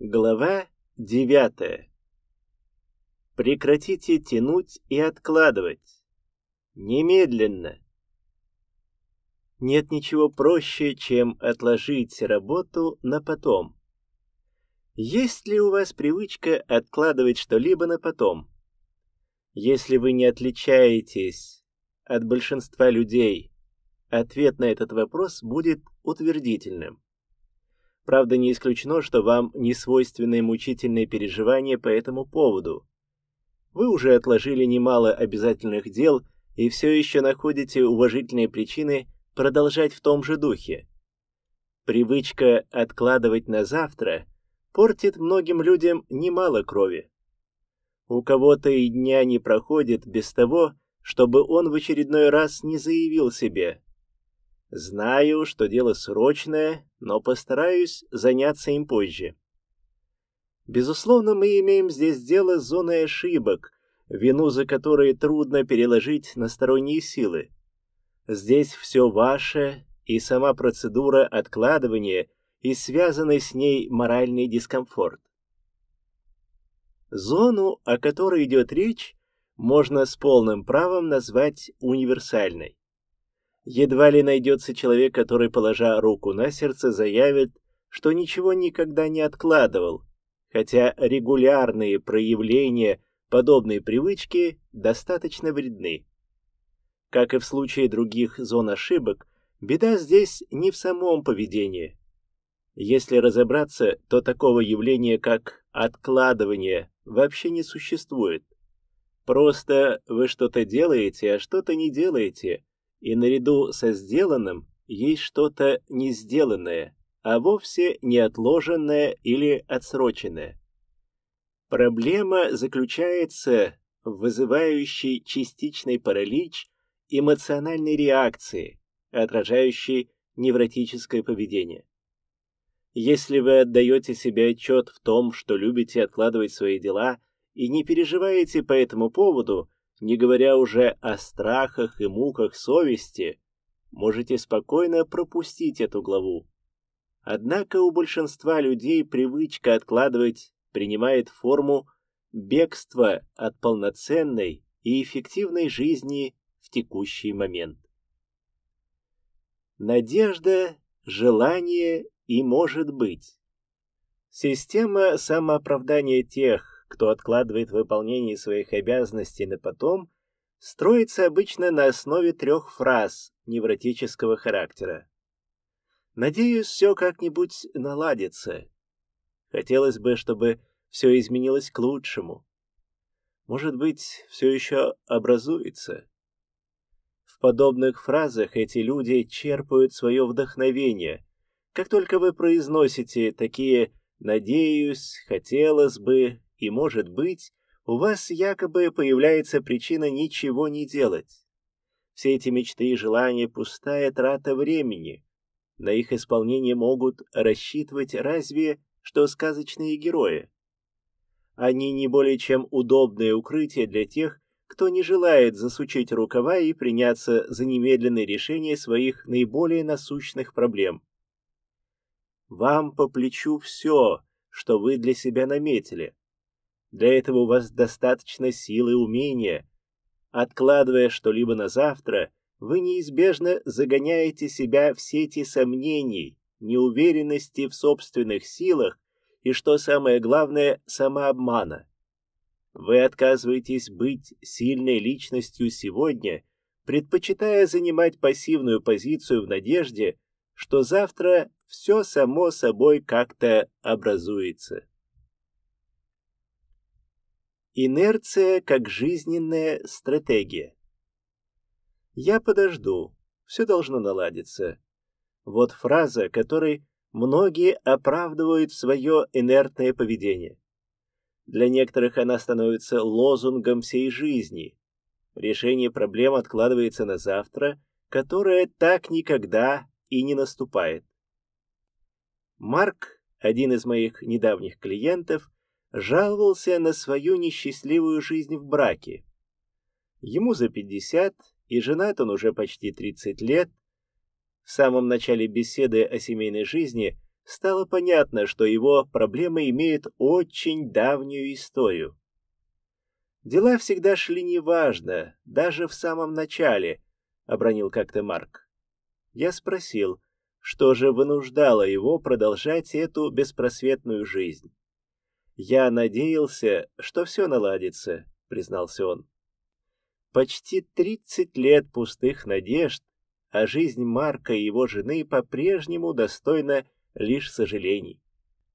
Глава 9. Прекратите тянуть и откладывать. Немедленно. Нет ничего проще, чем отложить работу на потом. Есть ли у вас привычка откладывать что-либо на потом? Если вы не отличаетесь от большинства людей, ответ на этот вопрос будет утвердительным. Правда, не исключено, что вам не свойственны мучительные переживания по этому поводу. Вы уже отложили немало обязательных дел и все еще находите уважительные причины продолжать в том же духе. Привычка откладывать на завтра портит многим людям немало крови. У кого-то и дня не проходит без того, чтобы он в очередной раз не заявил себе Знаю, что дело срочное, но постараюсь заняться им позже. Безусловно, мы имеем здесь дело с зоной ошибок, вину за которые трудно переложить на сторонние силы. Здесь все ваше, и сама процедура откладывания, и связанный с ней моральный дискомфорт. Зону, о которой идет речь, можно с полным правом назвать универсальной. Едва ли найдется человек, который, положа руку на сердце, заявит, что ничего никогда не откладывал, хотя регулярные проявления подобной привычки достаточно вредны. Как и в случае других зон ошибок, беда здесь не в самом поведении. Если разобраться, то такого явления, как откладывание, вообще не существует. Просто вы что-то делаете, а что-то не делаете, и наряду со сделанным есть что-то не сделанное, а вовсе не отложенное или отсроченное. Проблема заключается в вызывающей частичный паралич эмоциональной реакции, отражающей невротическое поведение. Если вы отдаете себе отчет в том, что любите откладывать свои дела и не переживаете по этому поводу, не говоря уже о страхах и муках совести, можете спокойно пропустить эту главу. Однако у большинства людей привычка откладывать принимает форму бегства от полноценной и эффективной жизни в текущий момент. Надежда, желание и может быть. Система самооправдания тех, кто откладывает выполнение своих обязанностей на потом, строится обычно на основе трех фраз невротического характера. Надеюсь, все как-нибудь наладится. Хотелось бы, чтобы все изменилось к лучшему. Может быть, все еще образуется. В подобных фразах эти люди черпают свое вдохновение. Как только вы произносите такие «надеюсь», «хотелось бы», и, может быть, у вас якобы появляется причина ничего не делать. Все эти мечты и желания — пустая трата времени. На их исполнение могут рассчитывать разве что сказочные герои. Они не более чем удобное укрытие для тех, кто не желает засучить рукава и приняться за немедленное решение своих наиболее насущных проблем. Вам по плечу все, что вы для себя наметили. Для этого у вас достаточно силы и умения. Откладывая что-либо на завтра, вы неизбежно загоняете себя в сети сомнений, неуверенности в собственных силах и, что самое главное, самообмана. Вы отказываетесь быть сильной личностью сегодня, предпочитая занимать пассивную позицию в надежде, что завтра все само собой как-то образуется. Инерция как жизненная стратегия. Я подожду, все должно наладиться. Вот фраза, которой многие оправдывают свое инертное поведение. Для некоторых она становится лозунгом всей жизни. Решение проблем откладывается на завтра, которое так никогда и не наступает. Марк, один из моих недавних клиентов, жаловался на свою несчастливую жизнь в браке. Ему за 50, и женат он уже почти 30 лет. В самом начале беседы о семейной жизни стало понятно, что его проблемы имеют очень давнюю историю. Дела всегда шли неважно, даже в самом начале, обронил как-то Марк. Я спросил, что же вынуждало его продолжать эту беспросветную жизнь. Я надеялся, что все наладится, признался он. Почти тридцать лет пустых надежд, а жизнь Марка и его жены по-прежнему достойна лишь сожалений.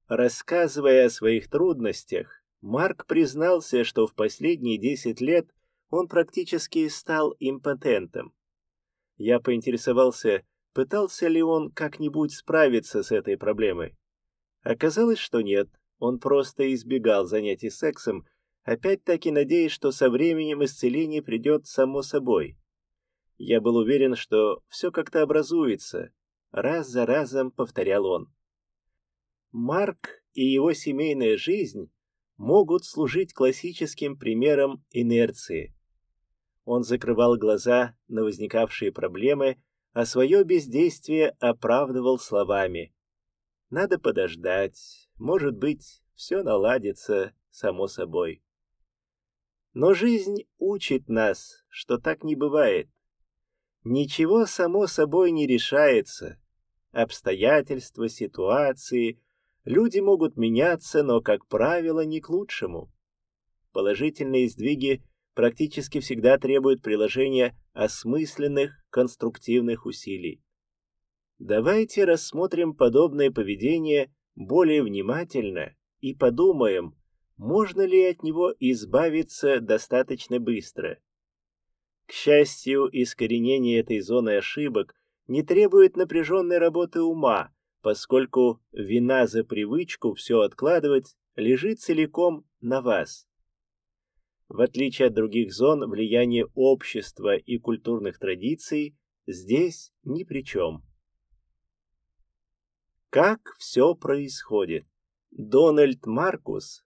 Рассказывая о своих трудностях, Марк признался, что в последние десять лет он практически стал импотентом. Я поинтересовался, пытался ли он как-нибудь справиться с этой проблемой. Оказалось, что нет, он просто избегал занятий сексом, опять-таки надеясь, что со временем исцеление придет само собой. Я был уверен, что все как-то образуется. Раз за разом повторял он. Марк и его семейная жизнь могут служить классическим примером инерции. Он закрывал глаза на возникавшие проблемы, а свое бездействие оправдывал словами. «Надо подождать, может быть, все наладится само собой». Но жизнь учит нас, что так не бывает. Ничего само собой не решается. Обстоятельства, ситуации, люди могут меняться, но, как правило, не к лучшему. Положительные сдвиги практически всегда требуют приложения осмысленных конструктивных усилий. Давайте рассмотрим подобное поведение более внимательно и подумаем, можно ли от него избавиться достаточно быстро. К счастью, искоренение этой зоны ошибок не требует напряженной работы ума, поскольку вина за привычку все откладывать лежит целиком на вас. В отличие от других зон, влияние общества и культурных традиций здесь ни при чем. Как все происходит? Дональд Маркус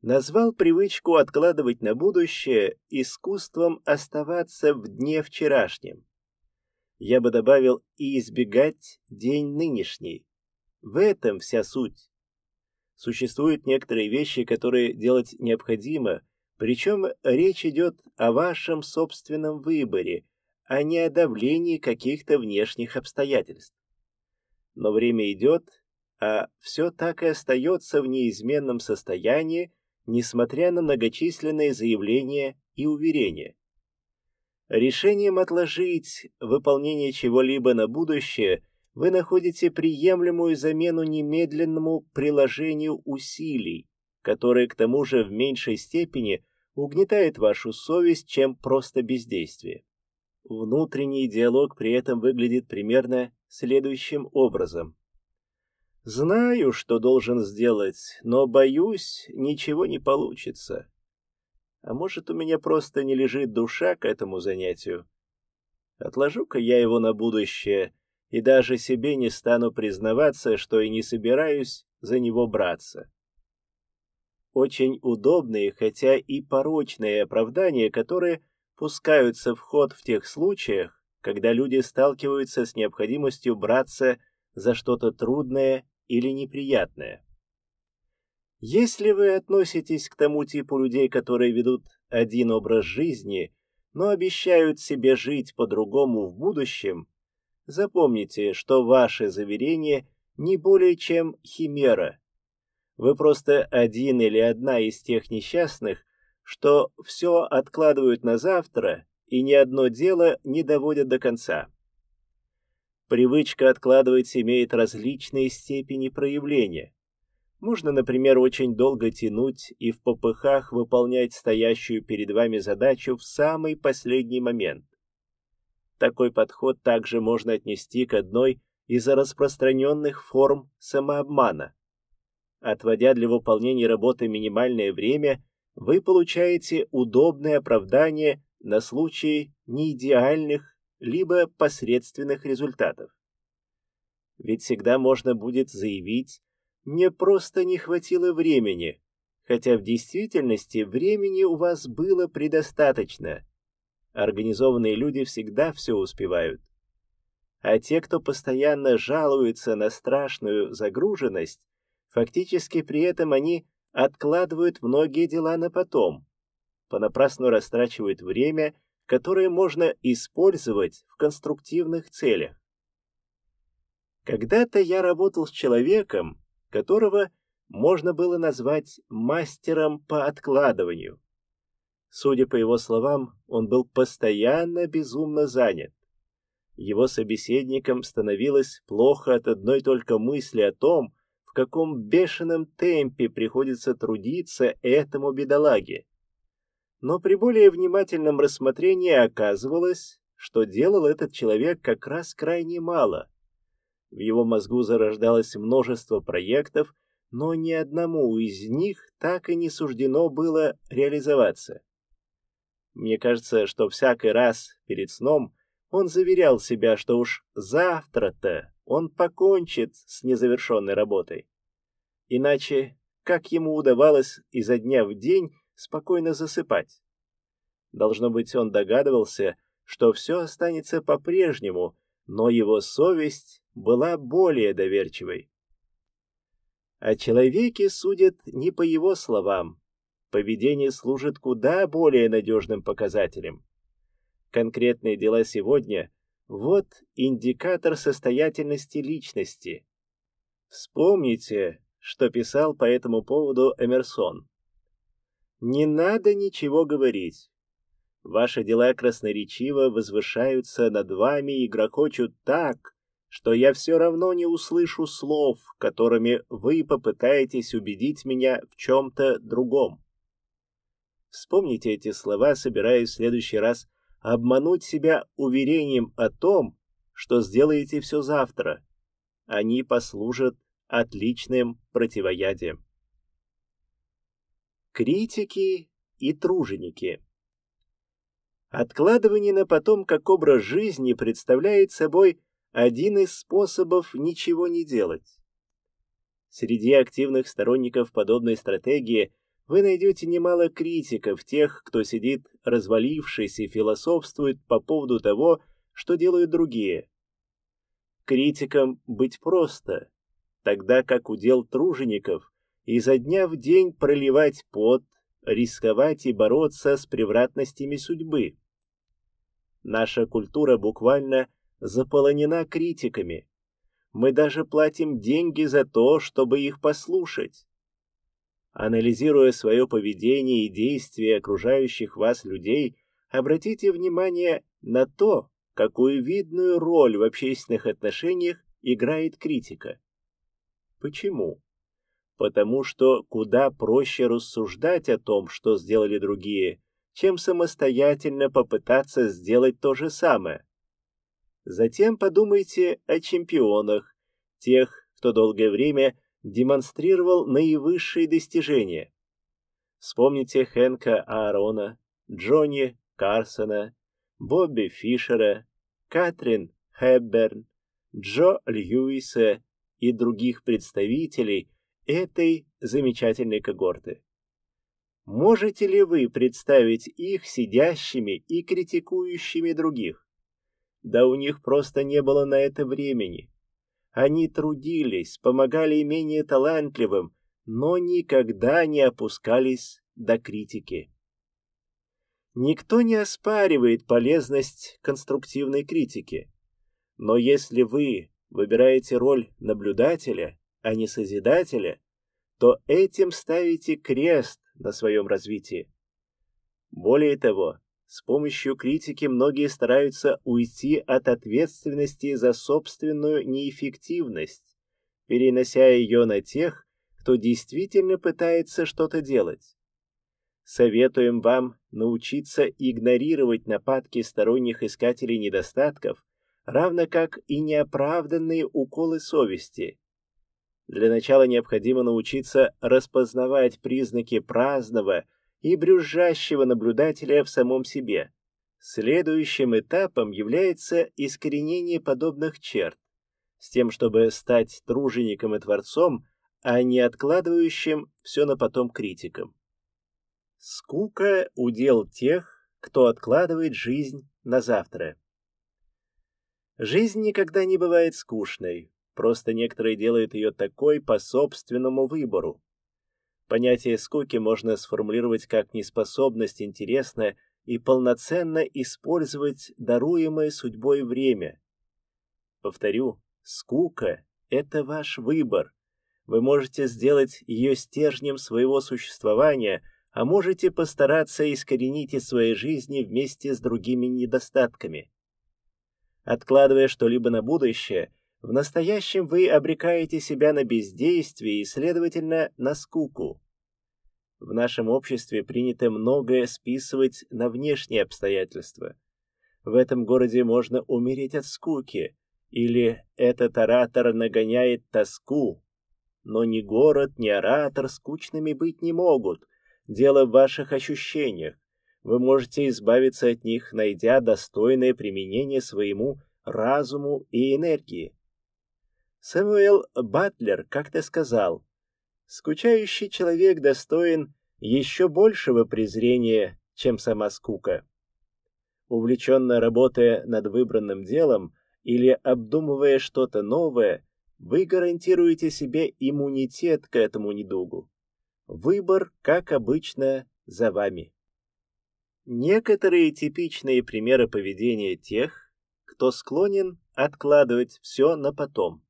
назвал привычку откладывать на будущее искусством оставаться в дне вчерашнем. Я бы добавил и избегать день нынешний. В этом вся суть. Существуют некоторые вещи, которые делать необходимо, причем речь идет о вашем собственном выборе, а не о давлении каких-то внешних обстоятельств. Но время идет, а все так и остается в неизменном состоянии, несмотря на многочисленные заявления и уверения. Решением отложить выполнение чего-либо на будущее вы находите приемлемую замену немедленному приложению усилий, которое к тому же в меньшей степени угнетает вашу совесть, чем просто бездействие. Внутренний диалог при этом выглядит примерно следующим образом. Знаю, что должен сделать, но боюсь, ничего не получится. А может, у меня просто не лежит душа к этому занятию? Отложу-ка я его на будущее, и даже себе не стану признаваться, что и не собираюсь за него браться. Очень удобные, хотя и порочные оправдания, которые пускаются в ход в тех случаях, когда люди сталкиваются с необходимостью браться за что-то трудное или неприятное. Если вы относитесь к тому типу людей, которые ведут один образ жизни, но обещают себе жить по-другому в будущем, запомните, что ваше заверение не более чем химера. Вы просто один или одна из тех несчастных, что все откладывают на завтра и ни одно дело не доводят до конца. Привычка откладывать имеет различные степени проявления. Можно, например, очень долго тянуть и в попыхах выполнять стоящую перед вами задачу в самый последний момент. Такой подход также можно отнести к одной из распространенных форм самообмана. Отводя для выполнения работы минимальное время, вы получаете удобное оправдание на случай неидеальных либо посредственных результатов. Ведь всегда можно будет заявить «мне просто не хватило времени», хотя в действительности времени у вас было предостаточно. Организованные люди всегда все успевают. а те, кто постоянно жалуются на страшную загруженность, фактически при этом они откладывают многие дела на потом, понапрасну растрачивают время, которое можно использовать в конструктивных целях. Когда-то я работал с человеком, которого можно было назвать мастером по откладыванию. Судя по его словам, он был постоянно безумно занят. Его собеседникам становилось плохо от одной только мысли о том, в каком бешеном темпе приходится трудиться этому бедолаге. Но при более внимательном рассмотрении оказывалось, что делал этот человек как раз крайне мало. В его мозгу зарождалось множество проектов, но ни одному из них так и не суждено было реализоваться. Мне кажется, что всякий раз перед сном он заверял себя, что уж завтра-то он покончит с незавершенной работой. Иначе как ему удавалось изо дня в день спокойно засыпать? Должно быть, он догадывался, что все останется по-прежнему, но его совесть была более доверчивой. О человеке судят не по его словам. Поведение служит куда более надежным показателем. Конкретные дела сегодня – вот индикатор состоятельности личности. Вспомните, что писал по этому поводу Эмерсон. Не надо ничего говорить. Ваши дела красноречиво возвышаются над вами и грохочут так, что я все равно не услышу слов, которыми вы попытаетесь убедить меня в чем-то другом. Вспомните эти слова, собираясь в следующий раз обмануть себя уверением о том, что сделаете все завтра. Они послужат отличным противоядием. Критики и труженики Откладывание на потом как образ жизни представляет собой один из способов ничего не делать. Среди активных сторонников подобной стратегии вы найдете немало критиков, тех, кто сидит развалившись и философствует по поводу того, что делают другие. Критикам быть просто, тогда как удел тружеников изо дня в день проливать пот, рисковать и бороться с превратностями судьбы. Наша культура буквально заполонена критиками. Мы даже платим деньги за то, чтобы их послушать. Анализируя свое поведение и действия окружающих вас людей, обратите внимание на то, какую видную роль в общественных отношениях играет критика. Почему? Потому что куда проще рассуждать о том, что сделали другие, чем самостоятельно попытаться сделать то же самое. Затем подумайте о чемпионах, тех, кто долгое время демонстрировал наивысшие достижения. Вспомните Хэнка Аарона, Джонни Карсона, Бобби Фишера, Катрин Хэбберн, Джо Льюиса и других представителей этой замечательной когорты. Можете ли вы представить их сидящими и критикующими других? Да у них просто не было на это времени. Они трудились, помогали менее талантливым, но никогда не опускались до критики. Никто не оспаривает полезность конструктивной критики. Но если вы выбираете роль наблюдателя, а не созидателя, то этим ставите крест на своем развитии. Более того, с помощью критики многие стараются уйти от ответственности за собственную неэффективность, перенося ее на тех, кто действительно пытается что-то делать. Советуем вам научиться игнорировать нападки сторонних искателей недостатков, равно как и неоправданные уколы совести. Для начала необходимо научиться распознавать признаки праздного и брюзжащего наблюдателя в самом себе. Следующим этапом является искоренение подобных черт, с тем, чтобы стать тружеником и творцом, а не откладывающим все на потом критиком. Скука — удел тех, кто откладывает жизнь на завтра. Жизнь никогда не бывает скучной, просто некоторые делают ее такой по собственному выбору. Понятие скуки можно сформулировать как неспособность интересно и полноценно использовать даруемое судьбой время. Повторю, скука — это ваш выбор. Вы можете сделать ее стержнем своего существования, а можете постараться искоренить из своей жизни вместе с другими недостатками. Откладывая что-либо на будущее, в настоящем вы обрекаете себя на бездействие и, следовательно, на скуку. В нашем обществе принято многое списывать на внешние обстоятельства. В этом городе можно умереть от скуки, или этот оратор нагоняет тоску. Но ни город, ни оратор скучными быть не могут. Дело в ваших ощущениях вы можете избавиться от них, найдя достойное применение своему разуму и энергии. Сэмюэл Батлер как-то сказал, «Скучающий человек достоин еще большего презрения, чем сама скука». Увлеченно работая над выбранным делом или обдумывая что-то новое, вы гарантируете себе иммунитет к этому недугу. Выбор, как обычно, за вами. Некоторые типичные примеры поведения тех, кто склонен откладывать все на потом.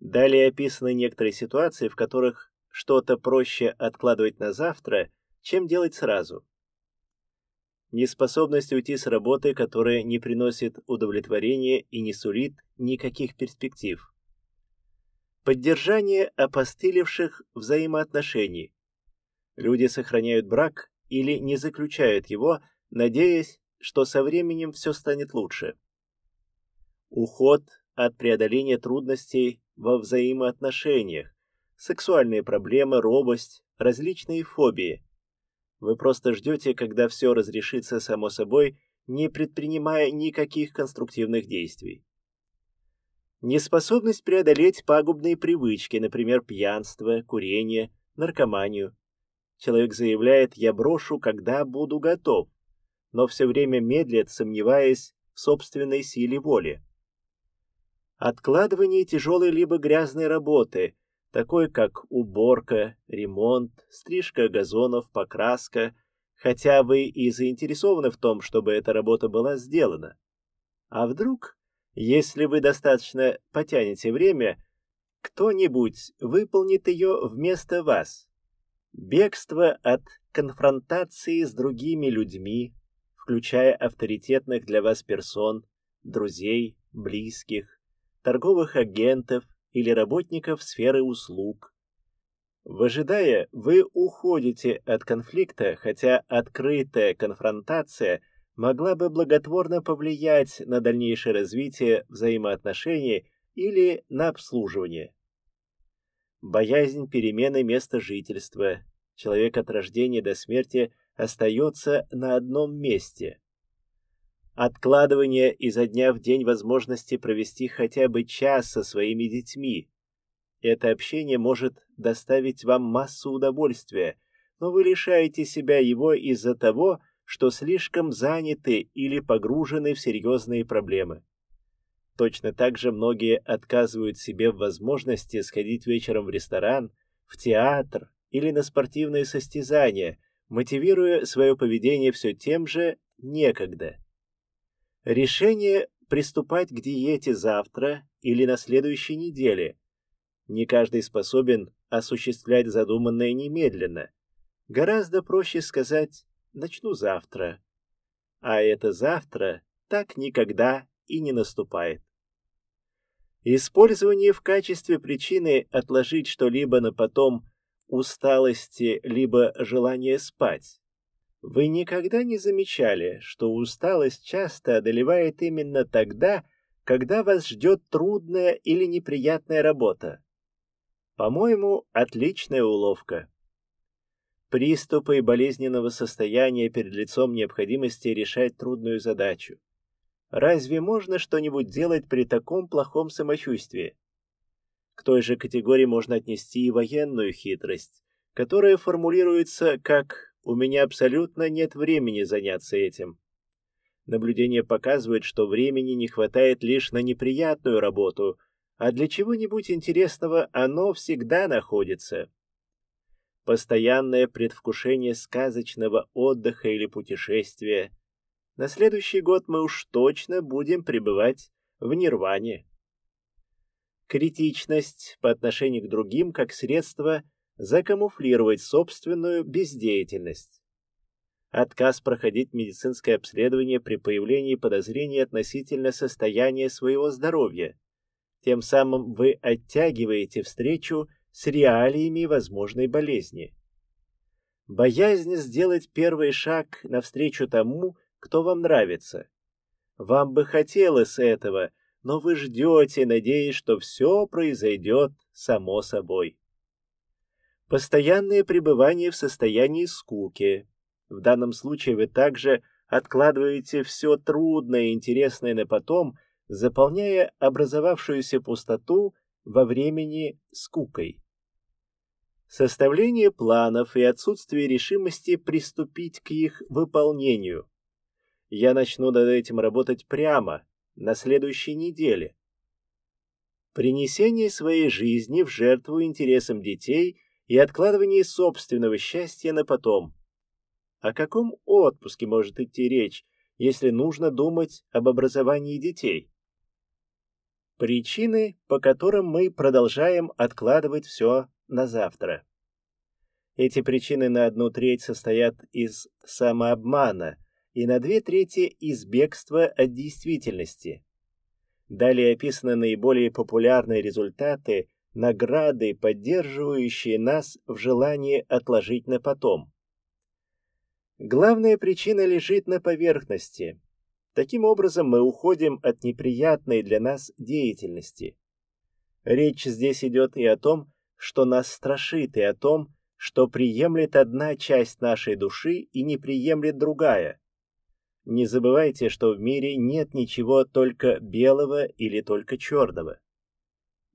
Далее описаны некоторые ситуации, в которых что-то проще откладывать на завтра, чем делать сразу. Неспособность уйти с работы, которая не приносит удовлетворения и не сулит никаких перспектив. Поддержание опостылевших взаимоотношений. Люди сохраняют брак, или не заключают его, надеясь, что со временем все станет лучше. Уход от преодоления трудностей во взаимоотношениях, сексуальные проблемы, робость, различные фобии. Вы просто ждете, когда все разрешится само собой, не предпринимая никаких конструктивных действий. Неспособность преодолеть пагубные привычки, например, пьянство, курение, наркоманию, Человек заявляет «я брошу, когда буду готов», но все время медлит, сомневаясь в собственной силе воли. Откладывание тяжелой либо грязной работы, такой как уборка, ремонт, стрижка газонов, покраска, хотя вы и заинтересованы в том, чтобы эта работа была сделана. А вдруг, если вы достаточно потянете время, кто-нибудь выполнит ее вместо вас? Бегство от конфронтации с другими людьми, включая авторитетных для вас персон, друзей, близких, торговых агентов или работников сферы услуг. Выжидая, вы уходите от конфликта, хотя открытая конфронтация могла бы благотворно повлиять на дальнейшее развитие взаимоотношений или на обслуживание боязнь перемены места жительства. Человек от рождения до смерти остается на одном месте. Откладывание изо дня в день возможности провести хотя бы час со своими детьми. Это общение может доставить вам массу удовольствия, но вы лишаете себя его из-за того, что слишком заняты или погружены в серьезные проблемы. Точно так же многие отказывают себе в возможности сходить вечером в ресторан, в театр или на спортивные состязания, мотивируя свое поведение все тем же «некогда». Решение приступать к диете завтра или на следующей неделе. Не каждый способен осуществлять задуманное немедленно. Гораздо проще сказать «начну завтра». А это завтра так никогда и не наступает. Использование в качестве причины отложить что-либо на потом усталости либо желание спать. Вы никогда не замечали, что усталость часто одолевает именно тогда, когда вас ждет трудная или неприятная работа? По-моему, отличная уловка. Приступы болезненного состояния перед лицом необходимости решать трудную задачу. Разве можно что-нибудь делать при таком плохом самочувствии? К той же категории можно отнести и военную хитрость, которая формулируется как «у меня абсолютно нет времени заняться этим». Наблюдения показывают, что времени не хватает лишь на неприятную работу, а для чего-нибудь интересного оно всегда находится. Постоянное предвкушение сказочного отдыха или путешествия. На следующий год мы уж точно будем пребывать в нирване. Критичность по отношению к другим как средство закамуфлировать собственную бездеятельность. Отказ проходить медицинское обследование при появлении подозрений относительно состояния своего здоровья. Тем самым вы оттягиваете встречу с реалиями возможной болезни. Боязнь сделать первый шаг навстречу тому, кто вам нравится. Вам бы хотелось этого, но вы ждете, надеясь, что все произойдет само собой. Постоянное пребывание в состоянии скуки, в данном случае вы также откладываете все трудное и интересное на потом, заполняя образовавшуюся пустоту во времени скукой. Составление планов и отсутствие решимости приступить к их выполнению. Я начну над этим работать прямо, на следующей неделе. Принесение своей жизни в жертву интересам детей и откладывание собственного счастья на потом – о каком отпуске может идти речь, если нужно думать об образовании детей? Причины, по которым мы продолжаем откладывать все на завтра. Эти причины на одну треть состоят из самообмана и на две трети из бегства от действительности. Далее описаны наиболее популярные результаты, награды, поддерживающие нас в желании отложить на потом. Главная причина лежит на поверхности. Таким образом, мы уходим от неприятной для нас деятельности. Речь здесь идет и о том, что нас страшит, и о том, что приемлет одна часть нашей души и не приемлет другая. Не забывайте, что в мире нет ничего только белого или только черного.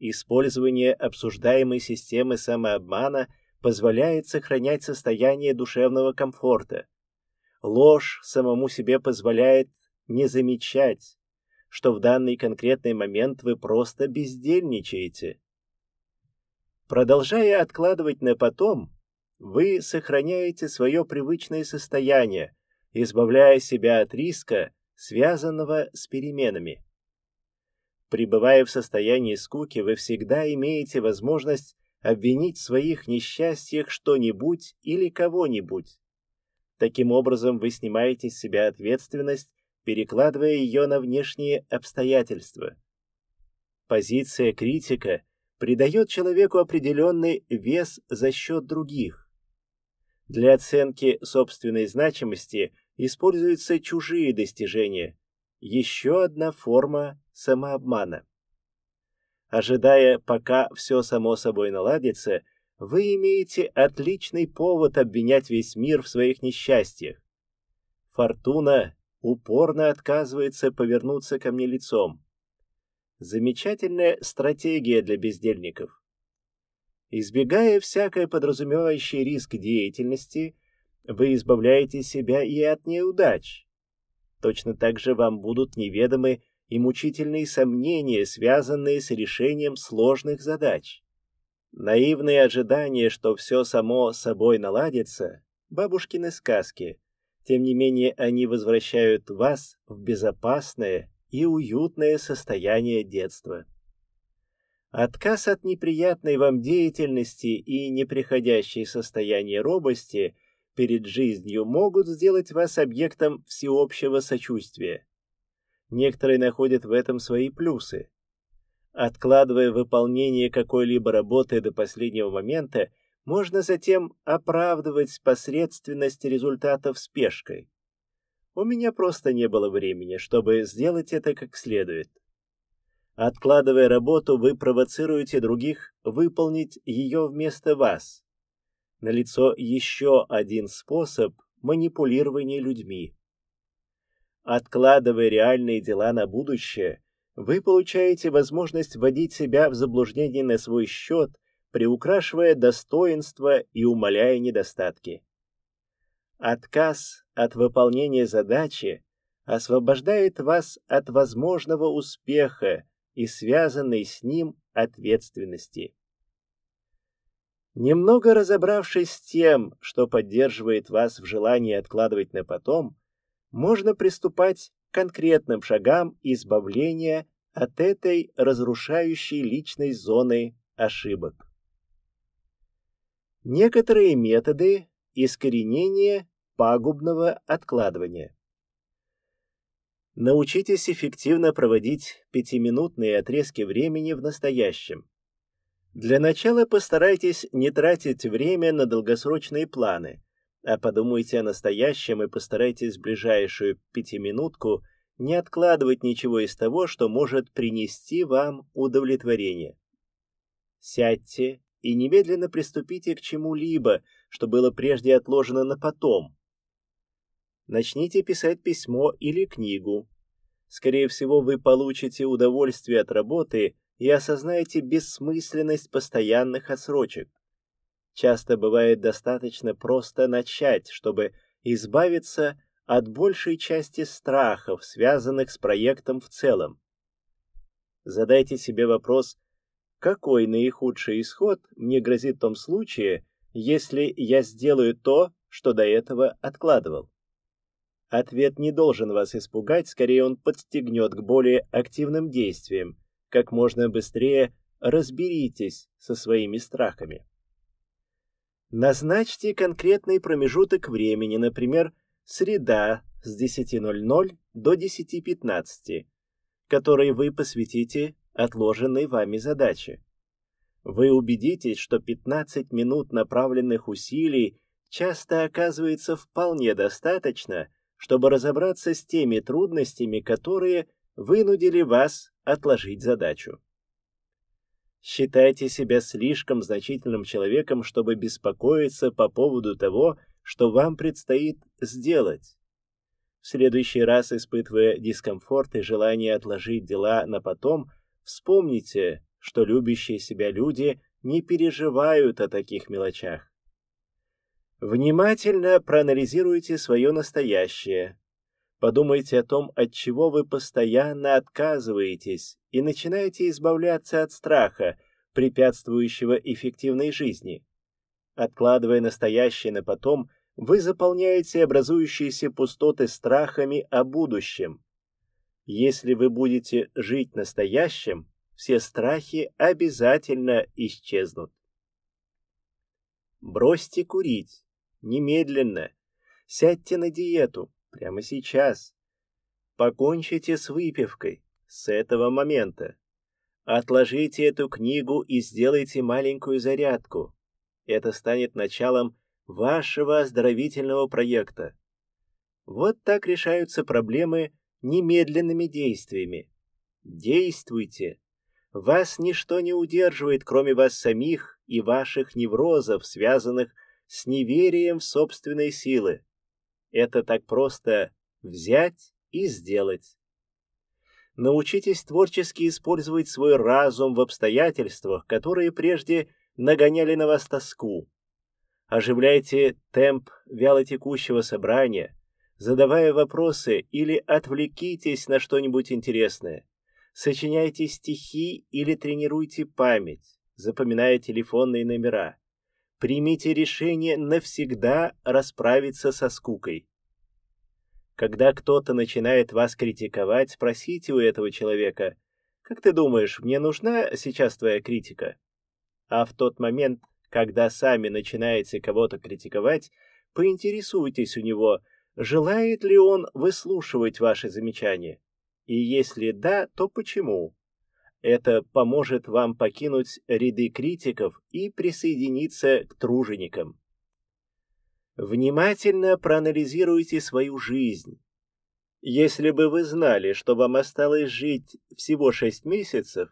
Использование обсуждаемой системы самообмана позволяет сохранять состояние душевного комфорта, Ложь самому себе позволяет не замечать, что в данный конкретный момент вы просто бездельничаете. Продолжая откладывать на потом, вы сохраняете свое привычное состояние, избавляя себя от риска, связанного с переменами. Пребывая в состоянии скуки, вы всегда имеете возможность обвинить в своих несчастьях что-нибудь или кого-нибудь. Таким образом, вы снимаете с себя ответственность, перекладывая ее на внешние обстоятельства. Позиция критика придает человеку определенный вес за счет других. Для оценки собственной значимости используются чужие достижения. Еще одна форма самообмана. Ожидая, пока все само собой наладится, вы имеете отличный повод обвинять весь мир в своих несчастьях. Фортуна упорно отказывается повернуться ко мне лицом. Замечательная стратегия для бездельников. Избегая всякой подразумевающей риск деятельности, вы избавляете себя и от неудач. Точно так же вам будут неведомы и мучительные сомнения, связанные с решением сложных задач. Наивные ожидания, что все само собой наладится, бабушкины сказки. Тем не менее, они возвращают вас в безопасное и уютное состояние детства. Отказ от неприятной вам деятельности и неприходящее состояние робости перед жизнью могут сделать вас объектом всеобщего сочувствия. Некоторые находят в этом свои плюсы. Откладывая выполнение какой-либо работы до последнего момента, можно затем оправдывать посредственность результатов спешкой. У меня просто не было времени, чтобы сделать это как следует. Откладывая работу, вы провоцируете других выполнить ее вместо вас. Налицо еще один способ манипулирования людьми. Откладывая реальные дела на будущее, вы получаете возможность вводить себя в заблуждение на свой счет, приукрашивая достоинства и умаляя недостатки. Отказ от выполнения задачи освобождает вас от возможного успеха и связанной с ним ответственности. Немного разобравшись с тем, что поддерживает вас в желании откладывать на потом, можно приступать к конкретным шагам избавления от этой разрушающей личной зоны ошибок. Некоторые методы искоренения пагубного откладывания. Научитесь эффективно проводить пятиминутные отрезки времени в настоящем. Для начала постарайтесь не тратить время на долгосрочные планы, а подумайте о настоящем и постарайтесь в ближайшую пятиминутку не откладывать ничего из того, что может принести вам удовлетворение. Сядьте и немедленно приступите к чему-либо, что было прежде отложено на потом, Начните писать письмо или книгу. Скорее всего, вы получите удовольствие от работы и осознаете бессмысленность постоянных отсрочек. Часто бывает достаточно просто начать, чтобы избавиться от большей части страхов, связанных с проектом в целом. Задайте себе вопрос, какой наихудший исход мне грозит в том случае, если я сделаю то, что до этого откладывал. Ответ не должен вас испугать, скорее он подстегнет к более активным действиям. Как можно быстрее разберитесь со своими страхами. Назначьте конкретный промежуток времени, например, среда с 10.00 до 10.15, который вы посвятите отложенной вами задаче. Вы убедитесь, что 15 минут направленных усилий часто оказывается вполне достаточно – чтобы разобраться с теми трудностями, которые вынудили вас отложить задачу. Считайте себя слишком значительным человеком, чтобы беспокоиться по поводу того, что вам предстоит сделать. В следующий раз, испытывая дискомфорт и желание отложить дела на потом, вспомните, что любящие себя люди не переживают о таких мелочах. Внимательно проанализируйте свое настоящее. Подумайте о том, от чего вы постоянно отказываетесь, и начинайте избавляться от страха, препятствующего эффективной жизни. Откладывая настоящее на потом, вы заполняете образующиеся пустоты страхами о будущем. Если вы будете жить настоящим, все страхи обязательно исчезнут. Бросьте курить. Немедленно. Сядьте на диету. Прямо сейчас. Покончите с выпивкой. С этого момента. Отложите эту книгу и сделайте маленькую зарядку. Это станет началом вашего оздоровительного проекта. Вот так решаются проблемы немедленными действиями. Действуйте. Вас ничто не удерживает, кроме вас самих и ваших неврозов, связанных с неверием в собственные силы. Это так просто взять и сделать. Научитесь творчески использовать свой разум в обстоятельствах, которые прежде нагоняли на вас тоску. Оживляйте темп вялотекущего собрания, задавая вопросы или отвлекитесь на что-нибудь интересное. Сочиняйте стихи или тренируйте память, запоминая телефонные номера. Примите решение навсегда расправиться со скукой. Когда кто-то начинает вас критиковать, спросите у этого человека, «Как ты думаешь, мне нужна сейчас твоя критика?» А в тот момент, когда сами начинаете кого-то критиковать, поинтересуйтесь у него, желает ли он выслушивать ваши замечания. И если да, то почему? Это поможет вам покинуть ряды критиков и присоединиться к труженикам. Внимательно проанализируйте свою жизнь. Если бы вы знали, что вам осталось жить всего шесть месяцев,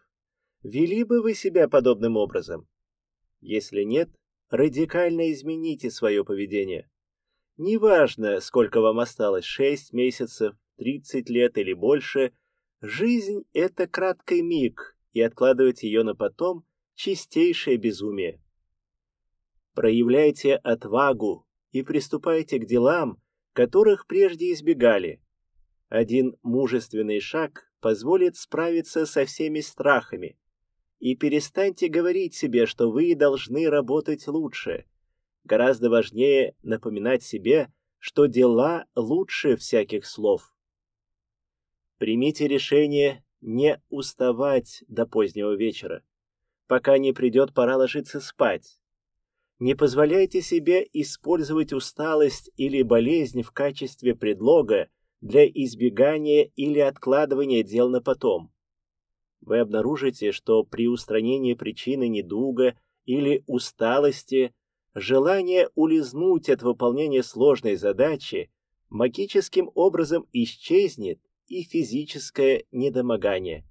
вели бы вы себя подобным образом? Если нет, радикально измените свое поведение. Неважно, сколько вам осталось, шесть месяцев, тридцать лет или больше – Жизнь — это краткий миг, и откладывать ее на потом — чистейшее безумие. Проявляйте отвагу и приступайте к делам, которых прежде избегали. Один мужественный шаг позволит справиться со всеми страхами. И перестаньте говорить себе, что вы должны работать лучше. Гораздо важнее напоминать себе, что дела лучше всяких слов. Примите решение не уставать до позднего вечера, пока не придет пора ложиться спать. Не позволяйте себе использовать усталость или болезнь в качестве предлога для избегания или откладывания дел на потом. Вы обнаружите, что при устранении причины недуга или усталости желание улизнуть от выполнения сложной задачи магическим образом исчезнет и физическое недомогание.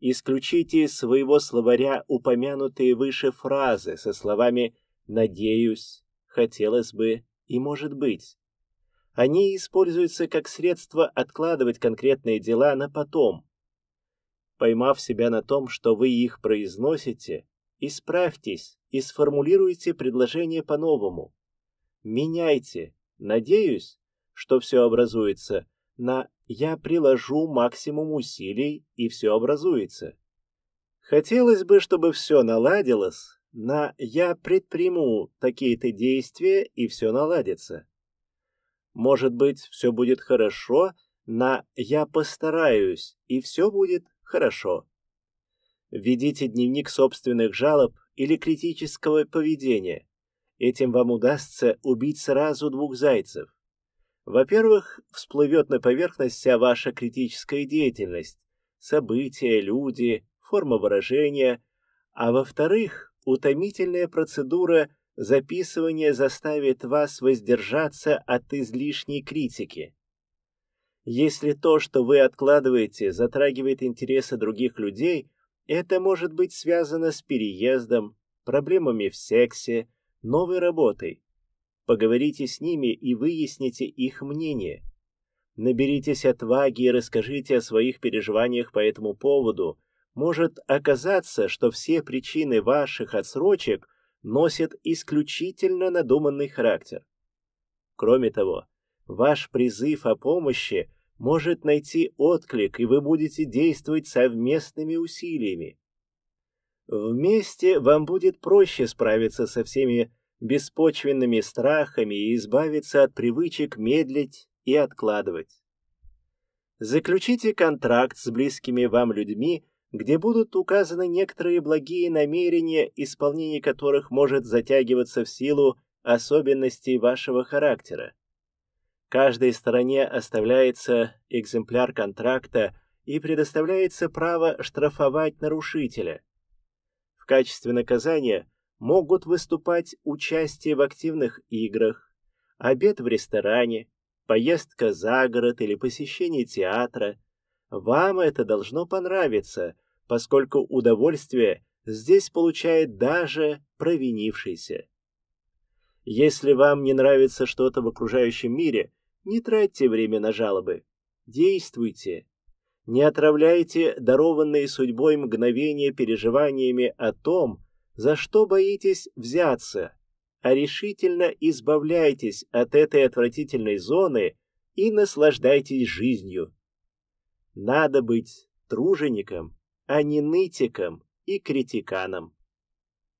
Исключите из своего словаря упомянутые выше фразы со словами «надеюсь», «хотелось бы» и «может быть». Они используются как средство откладывать конкретные дела на потом. Поймав себя на том, что вы их произносите, исправьтесь и сформулируйте предложение по-новому. Меняйте «надеюсь», что все образуется, на «я приложу максимум усилий и все образуется». Хотелось бы, чтобы все наладилось, на «я предприму такие-то действия и все наладится». Может быть, все будет хорошо, на «я постараюсь, и все будет хорошо». Ведите дневник собственных жалоб или критического поведения. Этим вам удастся убить сразу двух зайцев. Во-первых, всплывет на поверхность вся ваша критическая деятельность, события, люди, форма выражения, а во-вторых, утомительная процедура записывание заставит вас воздержаться от излишней критики. Если то, что вы откладываете, затрагивает интересы других людей, это может быть связано с переездом, проблемами в сексе, новой работой. Поговорите с ними и выясните их мнение. Наберитесь отваги и расскажите о своих переживаниях по этому поводу. Может оказаться, что все причины ваших отсрочек – носит исключительно надуманный характер. Кроме того, ваш призыв о помощи может найти отклик, и вы будете действовать совместными усилиями. Вместе вам будет проще справиться со всеми беспочвенными страхами и избавиться от привычек медлить и откладывать. Заключите контракт с близкими вам людьми где будут указаны некоторые благие намерения, исполнение которых может затягиваться в силу особенностей вашего характера. Каждой стороне оставляется экземпляр контракта и предоставляется право штрафовать нарушителя. В качестве наказания могут выступать участие в активных играх, обед в ресторане, поездка за город или посещение театра – вам это должно понравиться, поскольку удовольствие здесь получает даже провинившийся. Если вам не нравится что-то в окружающем мире, не тратьте время на жалобы. Действуйте. Не отравляйте дарованные судьбой мгновения переживаниями о том, за что боитесь взяться, а решительно избавляйтесь от этой отвратительной зоны и наслаждайтесь жизнью. Надо быть тружеником, а не нытиком и критиканом.